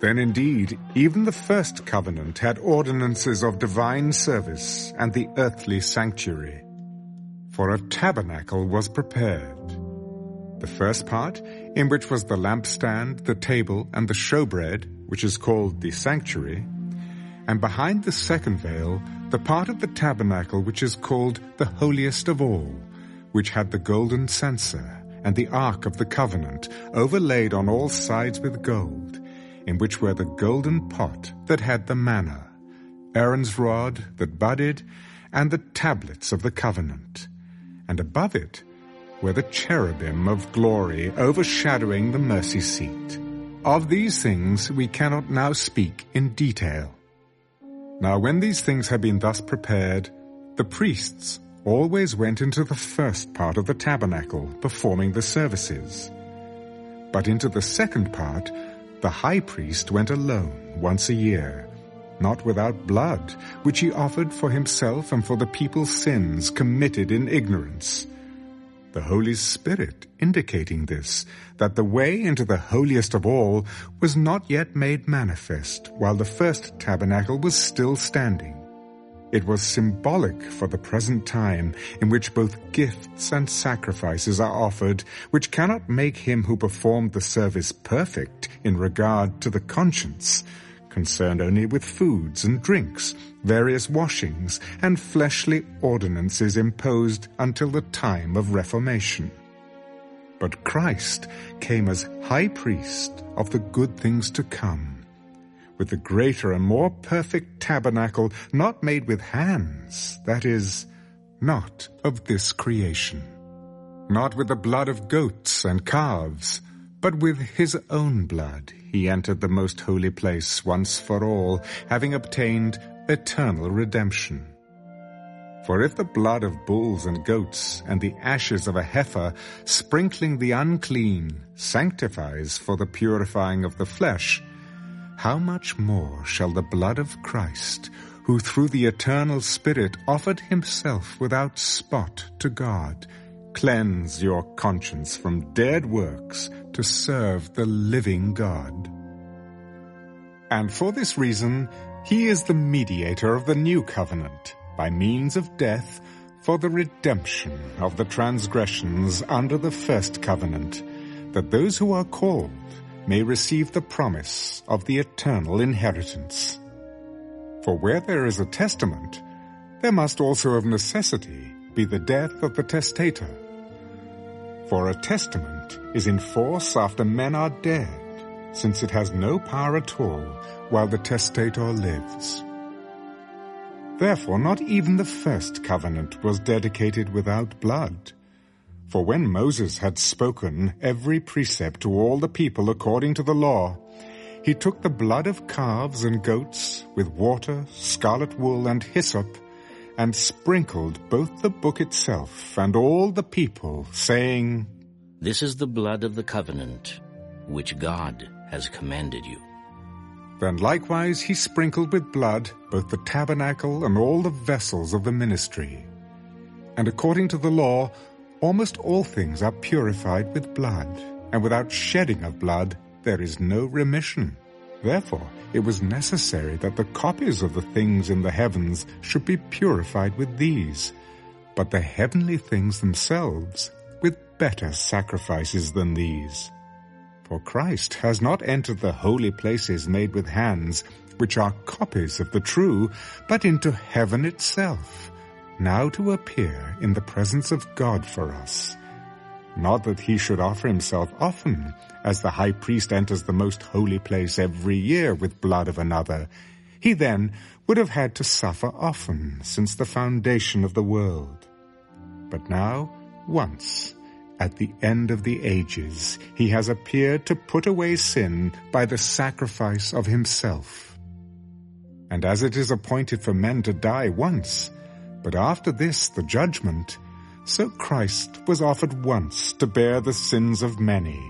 Then indeed, even the first covenant had ordinances of divine service and the earthly sanctuary. For a tabernacle was prepared. The first part, in which was the lampstand, the table, and the showbread, which is called the sanctuary, and behind the second veil, the part of the tabernacle which is called the holiest of all, which had the golden censer, and the ark of the covenant, overlaid on all sides with gold, in which were the golden pot that had the manna, Aaron's rod that budded, and the tablets of the covenant. And above it were the cherubim of glory overshadowing the mercy seat. Of these things we cannot now speak in detail. Now when these things had been thus prepared, the priests always went into the first part of the tabernacle, performing the services. But into the second part, the high priest went alone once a year, not without blood, which he offered for himself and for the people's sins committed in ignorance. The Holy Spirit indicating this, that the way into the holiest of all was not yet made manifest, while the first tabernacle was still standing. It was symbolic for the present time in which both gifts and sacrifices are offered, which cannot make him who performed the service perfect in regard to the conscience, concerned only with foods and drinks, various washings, and fleshly ordinances imposed until the time of Reformation. But Christ came as high priest of the good things to come with the greater and more perfect tabernacle not made with hands, that is, not of this creation. Not with the blood of goats and calves, but with his own blood he entered the most holy place once for all, having obtained eternal redemption. For if the blood of bulls and goats and the ashes of a heifer, sprinkling the unclean, sanctifies for the purifying of the flesh, how much more shall the blood of Christ, who through the eternal Spirit offered himself without spot to God, cleanse your conscience from dead works to serve the living God? And for this reason, he is the mediator of the new covenant, by means of death, for the redemption of the transgressions under the first covenant, that those who are called may receive the promise of the eternal inheritance. For where there is a testament, there must also of necessity be the death of the testator. For a testament is in force after men are dead, since it has no power at all while the testator lives. Therefore not even the first covenant was dedicated without blood, for when Moses had spoken every precept to all the people according to the law, he took the blood of calves and goats with water, scarlet wool, and hyssop, and sprinkled both the book itself and all the people, saying, This is the blood of the covenant, which God has commanded you. Then likewise he sprinkled with blood both the tabernacle and all the vessels of the ministry. And according to the law, Almost all things are purified with blood, and without shedding of blood there is no remission. Therefore, it was necessary that the copies of the things in the heavens should be purified with these, but the heavenly things themselves with better sacrifices than these. For Christ has not entered the holy places made with hands, which are copies of the true, but into heaven itself now to appear in the presence of God for us. Not that he should offer himself often, as the high priest enters the most holy place every year with blood of another. He then would have had to suffer often since the foundation of the world. But now, once, at the end of the ages, he has appeared to put away sin by the sacrifice of himself. And as it is appointed for men to die once, but after this the judgment, so Christ was offered once to bear the sins of many.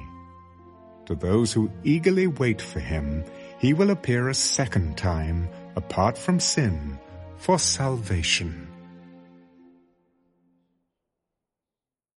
To those who eagerly wait for him, he will appear a second time, apart from sin, for salvation.